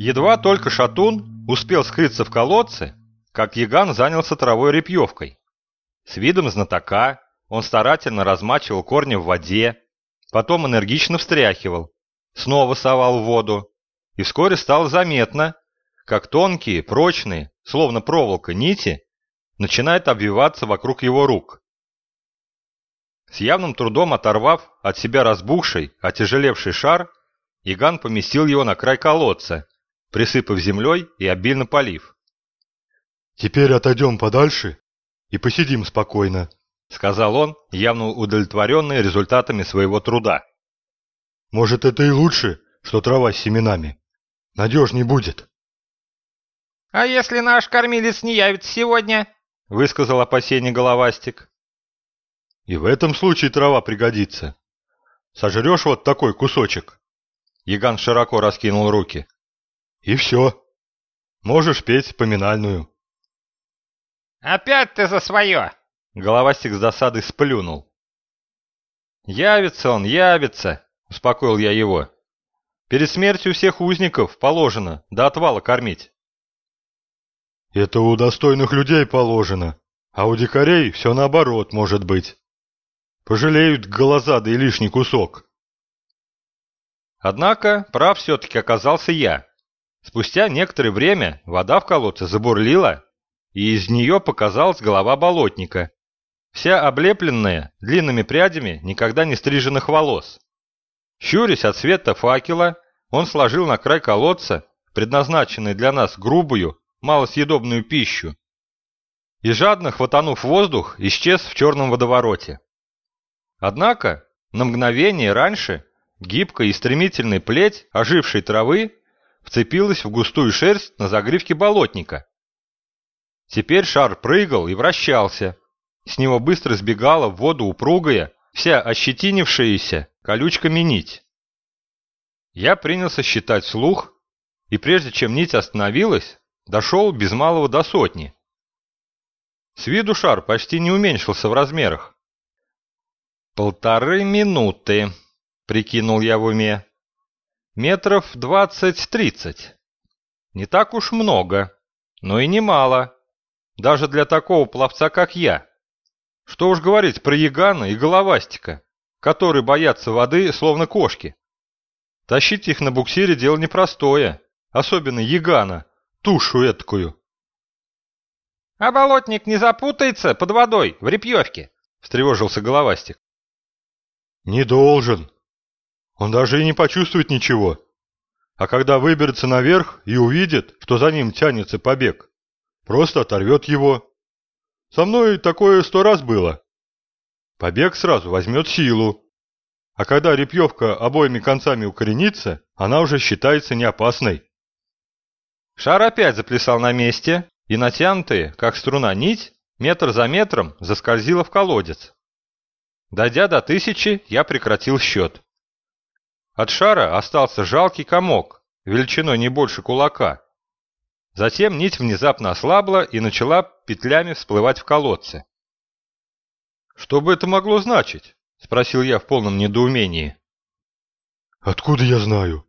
Едва только шатун успел скрыться в колодце, как Яган занялся травой репьевкой. С видом знатока он старательно размачивал корни в воде, потом энергично встряхивал, снова совал в воду, и вскоре стало заметно, как тонкие, прочные, словно проволока нити, начинают обвиваться вокруг его рук. С явным трудом оторвав от себя разбухший, отяжелевший шар, Иган поместил его на край колодца, присыпав землей и обильно полив. «Теперь отойдем подальше и посидим спокойно», — сказал он, явно удовлетворенный результатами своего труда. «Может, это и лучше, что трава с семенами. Надежней будет». «А если наш кормилец не явится сегодня?» — высказал опасение головастик. «И в этом случае трава пригодится. Сожрешь вот такой кусочек». Яган широко раскинул руки. «И все. Можешь петь поминальную». «Опять ты за свое!» Головастик с досадой сплюнул. «Явится он, явится!» — успокоил я его. «Перед смертью всех узников положено до отвала кормить». Это у достойных людей положено, а у дикарей все наоборот может быть. Пожалеют голозадый лишний кусок. Однако прав все-таки оказался я. Спустя некоторое время вода в колодце забурлила, и из нее показалась голова болотника, вся облепленная длинными прядями никогда не стриженных волос. Щурясь от света факела, он сложил на край колодца, предназначенный для нас грубую, малосъедобную пищу, и жадно хватанув воздух, исчез в черном водовороте. Однако, на мгновение раньше гибкая и стремительная плеть ожившей травы вцепилась в густую шерсть на загривке болотника. Теперь шар прыгал и вращался. С него быстро сбегала в воду упругая, вся ощетинившаяся колючками нить. Я принялся считать слух, и прежде чем нить остановилась, дошел без малого до сотни. С виду шар почти не уменьшился в размерах. «Полторы минуты», — прикинул я в уме. «Метров двадцать-тридцать. Не так уж много, но и немало, даже для такого пловца, как я. Что уж говорить про Ягана и Головастика, которые боятся воды, словно кошки. Тащить их на буксире дело непростое, особенно Ягана, тушу эткую. — А болотник не запутается под водой в репьевке? — встревожился головастик. — Не должен. Он даже и не почувствует ничего. А когда выберется наверх и увидит, что за ним тянется побег, просто оторвет его. Со мной такое сто раз было. Побег сразу возьмет силу. А когда репьевка обоими концами укоренится, она уже считается неопасной. Шар опять заплясал на месте, и натянутая, как струна, нить метр за метром заскользила в колодец. Дойдя до тысячи, я прекратил счет. От шара остался жалкий комок, величиной не больше кулака. Затем нить внезапно ослабла и начала петлями всплывать в колодце. «Что бы это могло значить?» — спросил я в полном недоумении. «Откуда я знаю?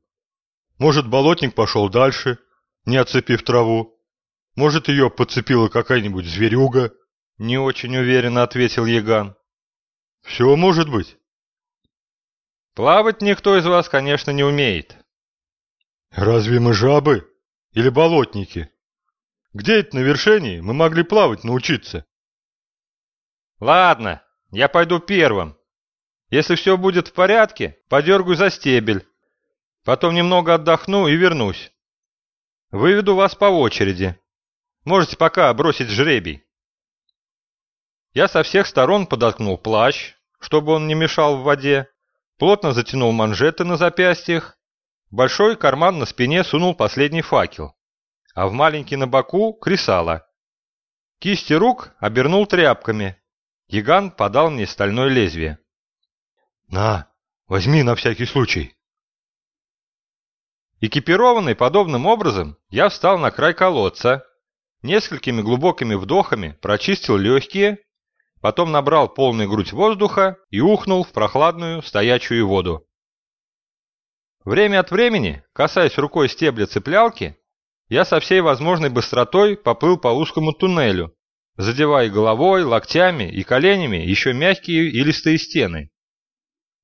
Может, болотник пошел дальше, не оцепив траву. Может, ее подцепила какая-нибудь зверюга?» Не очень уверенно ответил Яган. «Все может быть». «Плавать никто из вас, конечно, не умеет». «Разве мы жабы? Или болотники? Где это на вершине мы могли плавать научиться?» «Ладно, я пойду первым. Если все будет в порядке, подергаю за стебель. Потом немного отдохну и вернусь. Выведу вас по очереди. Можете пока бросить жребий. Я со всех сторон подоткнул плащ, чтобы он не мешал в воде, плотно затянул манжеты на запястьях, большой карман на спине сунул последний факел, а в маленький на боку – кресало. Кисти рук обернул тряпками. Гигант подал мне стальное лезвие. «На, возьми на всякий случай». Экипированный подобным образом, я встал на край колодца, несколькими глубокими вдохами прочистил легкие, потом набрал полную грудь воздуха и ухнул в прохладную стоячую воду. Время от времени, касаясь рукой стебля цеплялки, я со всей возможной быстротой поплыл по узкому туннелю, задевая головой, локтями и коленями еще мягкие и листые стены.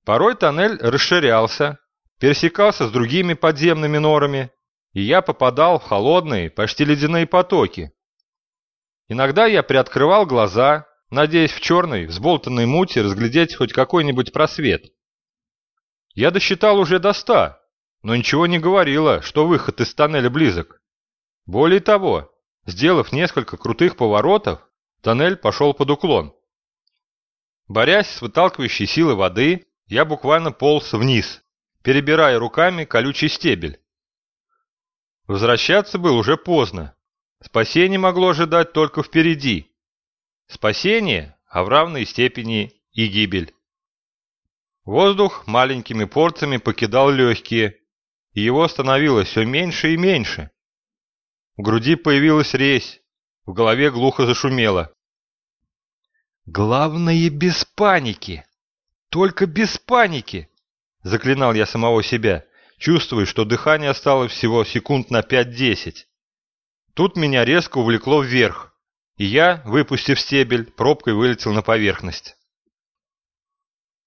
Порой тоннель расширялся, пересекался с другими подземными норами, и я попадал в холодные, почти ледяные потоки. Иногда я приоткрывал глаза, надеясь в черной, взболтанной мути разглядеть хоть какой-нибудь просвет. Я досчитал уже до ста, но ничего не говорило, что выход из тоннеля близок. Более того, сделав несколько крутых поворотов, тоннель пошел под уклон. Борясь с выталкивающей силой воды, я буквально полз вниз, перебирая руками колючий стебель. Возвращаться было уже поздно. Спасение могло ожидать только впереди. Спасение, а в равной степени и гибель. Воздух маленькими порциями покидал легкие, и его становилось все меньше и меньше. В груди появилась резь, в голове глухо зашумело. «Главное, без паники! Только без паники!» Заклинал я самого себя, чувствуя, что дыхание осталось всего секунд на 5-10. Тут меня резко увлекло вверх, и я, выпустив стебель, пробкой вылетел на поверхность.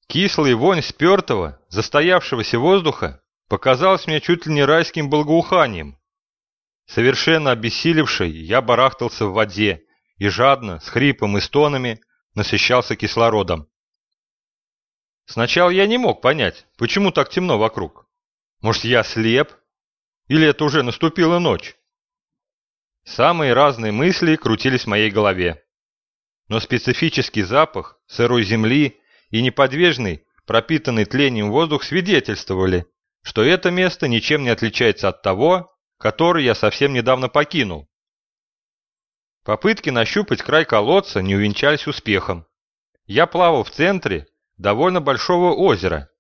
Кислая вонь спертого, застоявшегося воздуха показалась мне чуть ли не райским благоуханием. Совершенно обессилевший, я барахтался в воде и жадно, с хрипом и стонами, насыщался кислородом. Сначала я не мог понять, почему так темно вокруг. Может, я слеп? Или это уже наступила ночь? Самые разные мысли крутились в моей голове. Но специфический запах сырой земли и неподвижный, пропитанный тлением воздух свидетельствовали, что это место ничем не отличается от того, которое я совсем недавно покинул. Попытки нащупать край колодца не увенчались успехом. Я плавал в центре довольно большого озера,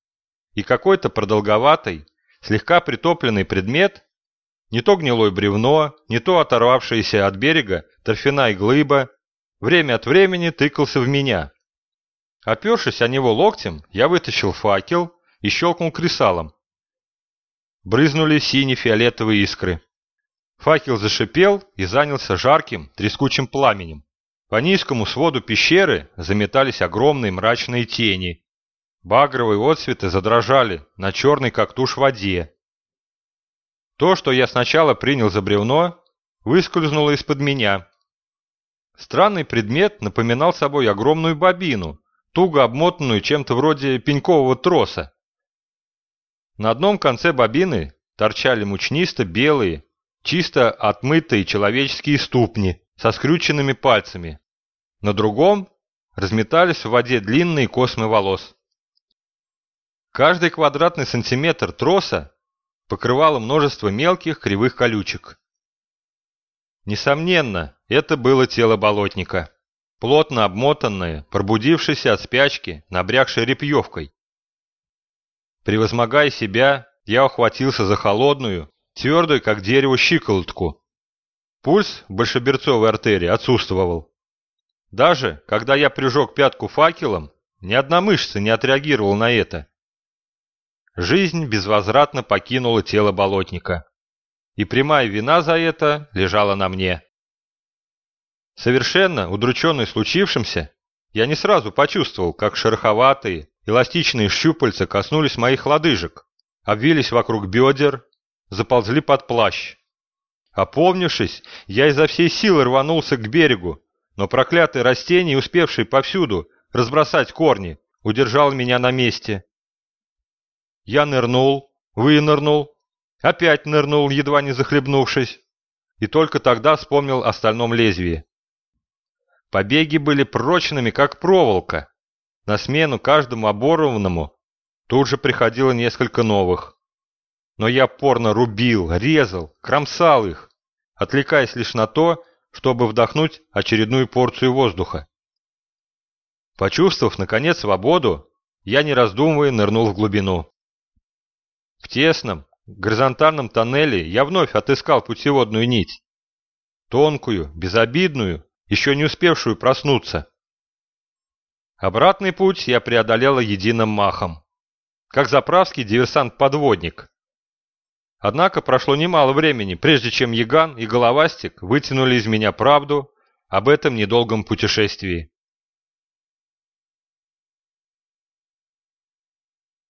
и какой-то продолговатый, слегка притопленный предмет, не то гнилое бревно, не то оторвавшаяся от берега торфяная глыба, время от времени тыкался в меня. Опершись о него локтем, я вытащил факел и щелкнул кресалом. Брызнули сине-фиолетовые искры. Факел зашипел и занялся жарким, трескучим пламенем. По низкому своду пещеры заметались огромные мрачные тени. Багровые отсветы задрожали на черной как тушь воде. То, что я сначала принял за бревно, выскользнуло из-под меня. Странный предмет напоминал собой огромную бобину, туго обмотанную чем-то вроде пенькового троса. На одном конце бобины торчали мучнисто белые, чисто отмытые человеческие ступни со скрюченными пальцами. На другом разметались в воде длинные космы волос. Каждый квадратный сантиметр троса покрывало множество мелких кривых колючек. Несомненно, это было тело болотника плотно обмотанная, пробудившаяся от спячки, набрякшей репьевкой. Превозмогая себя, я ухватился за холодную, твердую, как дерево, щиколотку. Пульс большеберцовой артерии отсутствовал. Даже когда я прижег пятку факелом, ни одна мышца не отреагировала на это. Жизнь безвозвратно покинула тело болотника. И прямая вина за это лежала на мне. Совершенно удрученный случившимся, я не сразу почувствовал, как шероховатые, эластичные щупальца коснулись моих лодыжек, обвились вокруг бедер, заползли под плащ. Опомнившись, я изо всей силы рванулся к берегу, но проклятое растение, успевшее повсюду разбросать корни, удержало меня на месте. Я нырнул, вынырнул, опять нырнул, едва не захлебнувшись, и только тогда вспомнил о стальном лезвии. Побеги были прочными, как проволока. На смену каждому оборванному тут же приходило несколько новых. Но я порно рубил, резал, кромсал их, отвлекаясь лишь на то, чтобы вдохнуть очередную порцию воздуха. Почувствовав, наконец, свободу, я, не раздумывая, нырнул в глубину. В тесном, горизонтальном тоннеле я вновь отыскал путеводную нить. Тонкую, безобидную, еще не успевшую проснуться. Обратный путь я преодолела единым махом. Как заправский диверсант-подводник, Однако прошло немало времени, прежде чем Яган и Головастик вытянули из меня правду об этом недолгом путешествии.